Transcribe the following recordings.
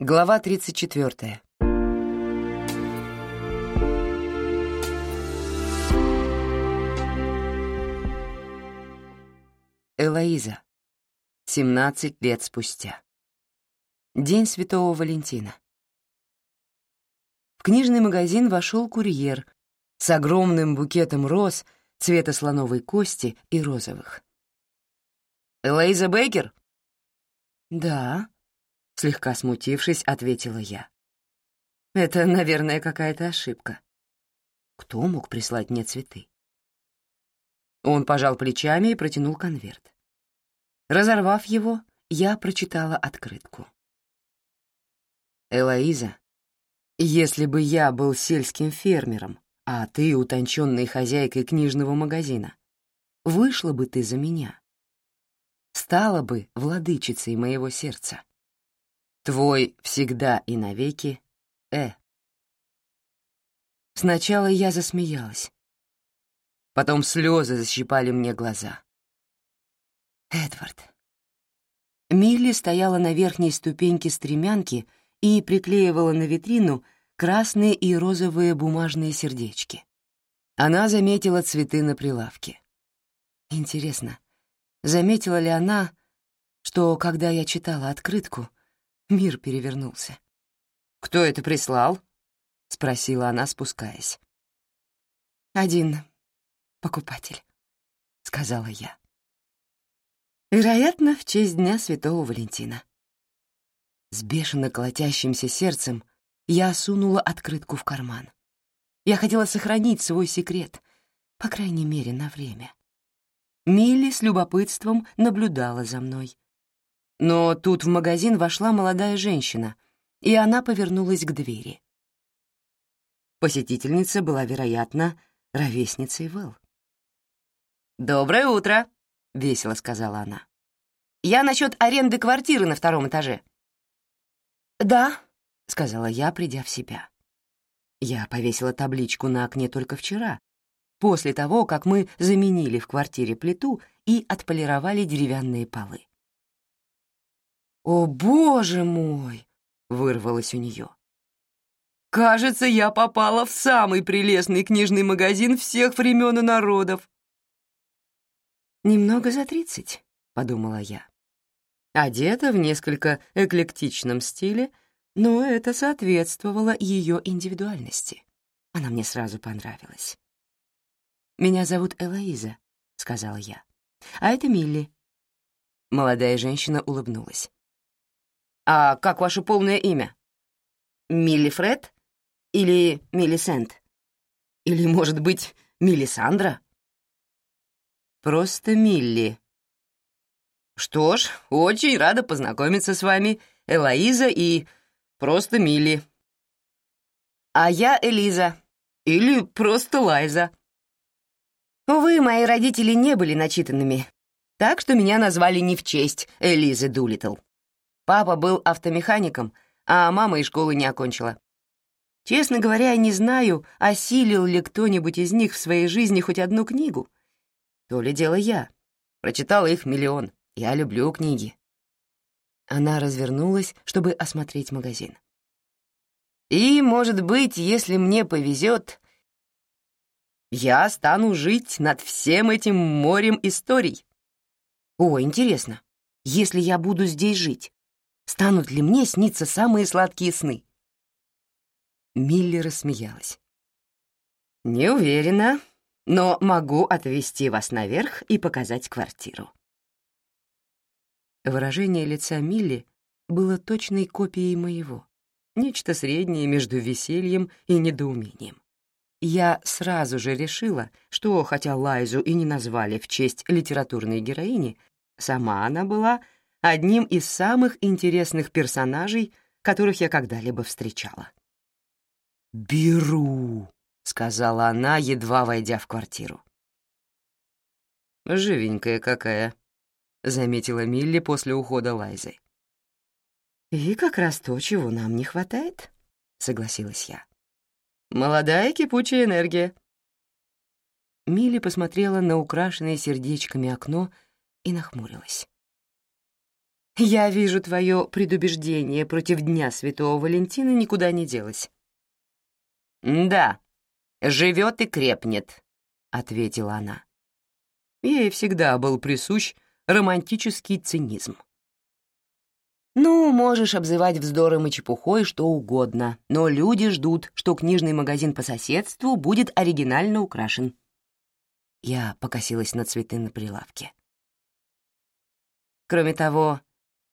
Глава 34. Элоиза. 17 лет спустя. День Святого Валентина. В книжный магазин вошел курьер с огромным букетом роз цвета слоновой кости и розовых. «Элоиза Бейкер?» «Да», — слегка смутившись, ответила я. «Это, наверное, какая-то ошибка. Кто мог прислать мне цветы?» Он пожал плечами и протянул конверт. Разорвав его, я прочитала открытку. «Элоиза, если бы я был сельским фермером, а ты утонченной хозяйкой книжного магазина, вышла бы ты за меня. Стала бы владычицей моего сердца. Твой всегда и навеки Э. Сначала я засмеялась. Потом слезы защипали мне глаза. Эдвард. Милли стояла на верхней ступеньке стремянки и приклеивала на витрину красные и розовые бумажные сердечки. Она заметила цветы на прилавке. Интересно, заметила ли она, что, когда я читала открытку, мир перевернулся? «Кто это прислал?» — спросила она, спускаясь. «Один покупатель», — сказала я. Вероятно, в честь Дня Святого Валентина. С бешено колотящимся сердцем я сунула открытку в карман. Я хотела сохранить свой секрет, по крайней мере, на время. Милли с любопытством наблюдала за мной. Но тут в магазин вошла молодая женщина, и она повернулась к двери. Посетительница была, вероятно, ровесницей Вэл. «Доброе утро!» — весело сказала она. «Я насчет аренды квартиры на втором этаже». «Да», — сказала я, придя в себя. Я повесила табличку на окне только вчера, после того, как мы заменили в квартире плиту и отполировали деревянные полы. «О, боже мой!» — вырвалось у нее. «Кажется, я попала в самый прелестный книжный магазин всех времен и народов!» «Немного за тридцать», — подумала я. Одета в несколько эклектичном стиле, но это соответствовало ее индивидуальности. Она мне сразу понравилась. «Меня зовут Элоиза», — сказала я. «А это Милли». Молодая женщина улыбнулась. «А как ваше полное имя? Милли Фред или Миллисент? Или, может быть, Миллисандра?» Просто Милли. Что ж, очень рада познакомиться с вами, Элоиза и просто Милли. А я Элиза. Или просто Лайза. Увы, мои родители не были начитанными, так что меня назвали не в честь Элизы Дулитл. Папа был автомехаником, а мама и школы не окончила. Честно говоря, не знаю, осилил ли кто-нибудь из них в своей жизни хоть одну книгу — то ли дело я. Прочитала их миллион. Я люблю книги. Она развернулась, чтобы осмотреть магазин. И, может быть, если мне повезет, я стану жить над всем этим морем историй. О, интересно, если я буду здесь жить, станут ли мне сниться самые сладкие сны? Милли рассмеялась. «Не уверена, но могу отвезти вас наверх и показать квартиру». Выражение лица Милли было точной копией моего, нечто среднее между весельем и недоумением. Я сразу же решила, что, хотя Лайзу и не назвали в честь литературной героини, сама она была одним из самых интересных персонажей, которых я когда-либо встречала. «Беру!» — сказала она, едва войдя в квартиру. «Живенькая какая», — заметила Милли после ухода Лайзы. «И как раз то, чего нам не хватает», — согласилась я. «Молодая кипучая энергия». Милли посмотрела на украшенное сердечками окно и нахмурилась. Я вижу, твое предубеждение против Дня Святого Валентина никуда не делось. «Да, живет и крепнет», — ответила она. Ей всегда был присущ романтический цинизм. Ну, можешь обзывать вздором и чепухой что угодно, но люди ждут, что книжный магазин по соседству будет оригинально украшен. Я покосилась на цветы на прилавке. Кроме того,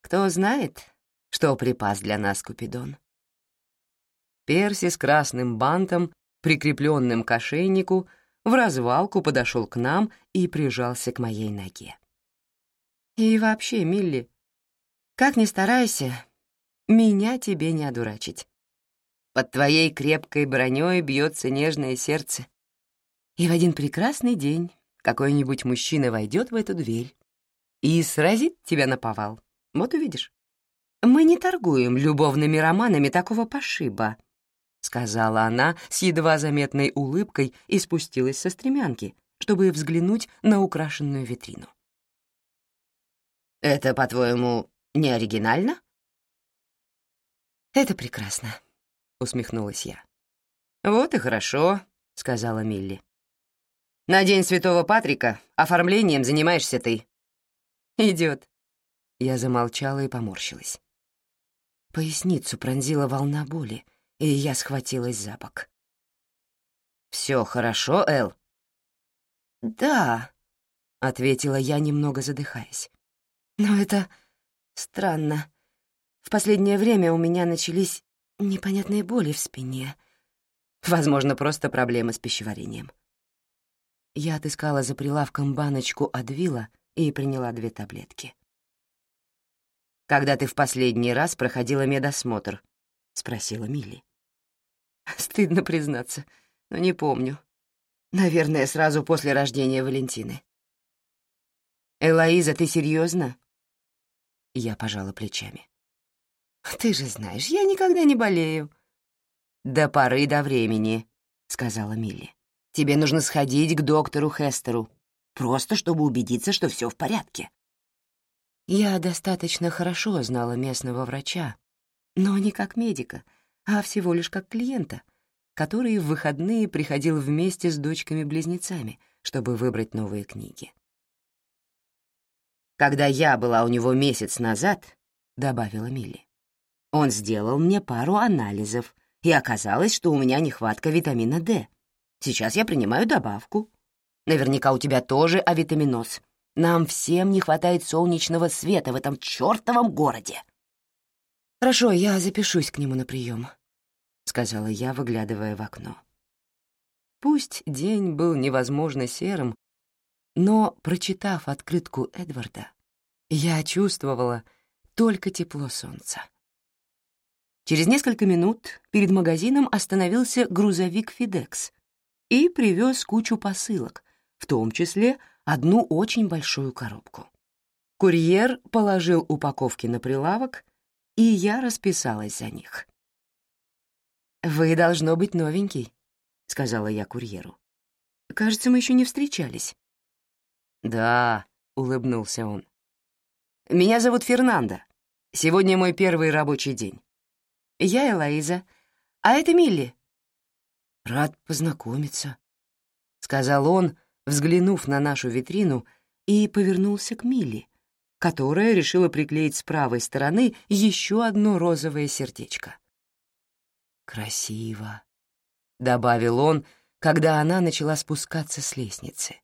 кто знает, что припас для нас Купидон? Перси с красным бантом, прикрепленным к ошейнику, в развалку подошел к нам и прижался к моей ноге. И вообще, Милли, как ни старайся, меня тебе не одурачить. Под твоей крепкой броней бьется нежное сердце. И в один прекрасный день какой-нибудь мужчина войдет в эту дверь и сразит тебя на повал. Вот увидишь. Мы не торгуем любовными романами такого пошиба, сказала она с едва заметной улыбкой и спустилась со стремянки, чтобы взглянуть на украшенную витрину. «Это, по-твоему, не оригинально?» «Это прекрасно», — усмехнулась я. «Вот и хорошо», — сказала Милли. «На День Святого Патрика оформлением занимаешься ты». «Идет», я замолчала и поморщилась. Поясницу пронзила волна боли, и я схватилась за бок. «Все хорошо, Эл?» «Да», — ответила я, немного задыхаясь. «Но это странно. В последнее время у меня начались непонятные боли в спине. Возможно, просто проблемы с пищеварением». Я отыскала за прилавком баночку Адвила и приняла две таблетки когда ты в последний раз проходила медосмотр?» — спросила Милли. «Стыдно признаться, но не помню. Наверное, сразу после рождения Валентины». «Элоиза, ты серьезно? Я пожала плечами. «Ты же знаешь, я никогда не болею». «До поры до времени», — сказала Милли. «Тебе нужно сходить к доктору Хестеру, просто чтобы убедиться, что все в порядке. Я достаточно хорошо знала местного врача, но не как медика, а всего лишь как клиента, который в выходные приходил вместе с дочками-близнецами, чтобы выбрать новые книги. «Когда я была у него месяц назад», — добавила Милли, «он сделал мне пару анализов, и оказалось, что у меня нехватка витамина D. Сейчас я принимаю добавку. Наверняка у тебя тоже авитаминоз. Нам всем не хватает солнечного света в этом чертовом городе. «Хорошо, я запишусь к нему на прием», — сказала я, выглядывая в окно. Пусть день был невозможно серым, но, прочитав открытку Эдварда, я чувствовала только тепло солнца. Через несколько минут перед магазином остановился грузовик «Фидекс» и привез кучу посылок, в том числе одну очень большую коробку. Курьер положил упаковки на прилавок, и я расписалась за них. «Вы, должно быть, новенький», — сказала я курьеру. «Кажется, мы еще не встречались». «Да», — улыбнулся он. «Меня зовут Фернандо. Сегодня мой первый рабочий день. Я Элоиза, а это Милли». «Рад познакомиться», — сказал он, взглянув на нашу витрину, и повернулся к Милли, которая решила приклеить с правой стороны еще одно розовое сердечко. «Красиво», — добавил он, когда она начала спускаться с лестницы.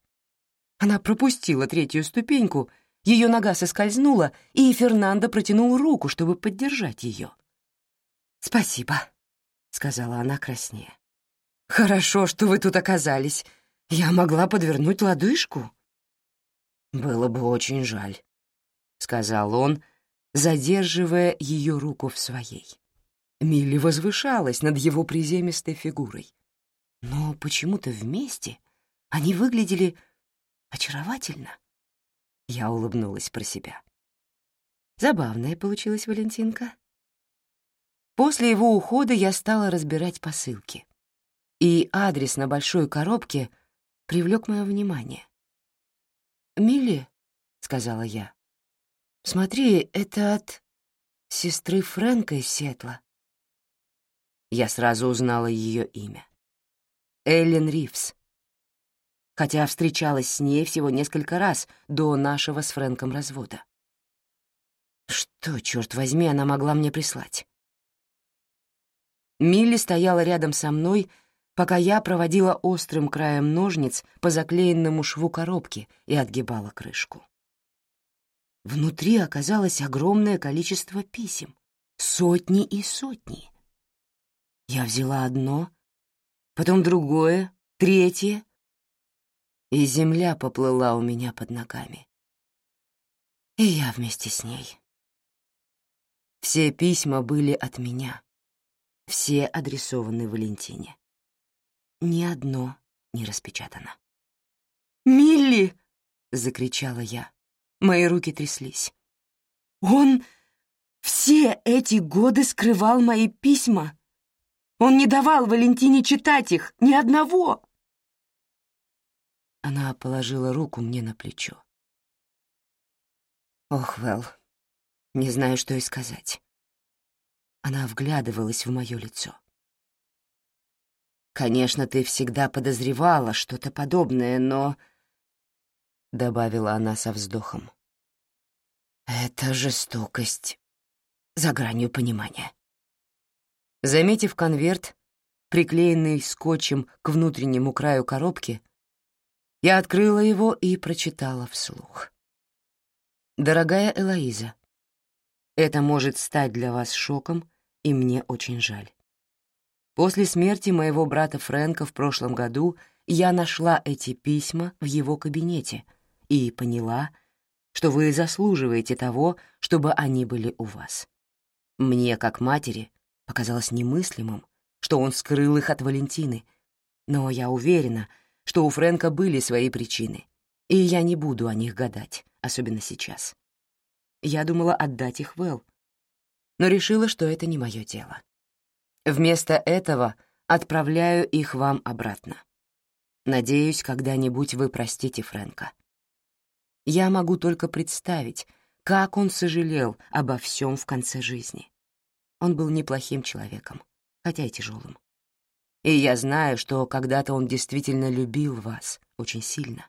Она пропустила третью ступеньку, ее нога соскользнула, и Фернандо протянул руку, чтобы поддержать ее. «Спасибо», — сказала она краснее. «Хорошо, что вы тут оказались. Я могла подвернуть лодыжку. Было бы очень жаль, — сказал он, задерживая ее руку в своей. Милли возвышалась над его приземистой фигурой. Но почему-то вместе они выглядели очаровательно. Я улыбнулась про себя. Забавная получилась Валентинка. После его ухода я стала разбирать посылки. И адрес на большой коробке — привлек мое внимание. «Милли», — сказала я, «Смотри, это от сестры Фрэнка из Сиэтла». Я сразу узнала ее имя. Эллен Ривз. Хотя встречалась с ней всего несколько раз до нашего с Фрэнком развода. Что, черт возьми, она могла мне прислать? Милли стояла рядом со мной, пока я проводила острым краем ножниц по заклеенному шву коробки и отгибала крышку. Внутри оказалось огромное количество писем, сотни и сотни. Я взяла одно, потом другое, третье, и земля поплыла у меня под ногами. И я вместе с ней. Все письма были от меня, все адресованы Валентине. Ни одно не распечатано. «Милли!» — закричала я. Мои руки тряслись. «Он все эти годы скрывал мои письма. Он не давал Валентине читать их, ни одного!» Она положила руку мне на плечо. «Ох, Вэл, не знаю, что и сказать». Она вглядывалась в мое лицо. «Конечно, ты всегда подозревала что-то подобное, но...» — добавила она со вздохом. «Это жестокость за гранью понимания». Заметив конверт, приклеенный скотчем к внутреннему краю коробки, я открыла его и прочитала вслух. «Дорогая Элоиза, это может стать для вас шоком, и мне очень жаль. После смерти моего брата Фрэнка в прошлом году я нашла эти письма в его кабинете и поняла, что вы заслуживаете того, чтобы они были у вас. Мне, как матери, показалось немыслимым, что он скрыл их от Валентины, но я уверена, что у Фрэнка были свои причины, и я не буду о них гадать, особенно сейчас. Я думала отдать их Вэл, но решила, что это не мое дело. Вместо этого отправляю их вам обратно. Надеюсь, когда-нибудь вы простите Фрэнка. Я могу только представить, как он сожалел обо всем в конце жизни. Он был неплохим человеком, хотя и тяжелым. И я знаю, что когда-то он действительно любил вас очень сильно.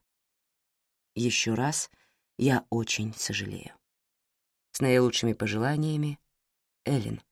Еще раз я очень сожалею. С наилучшими пожеланиями, Эллен.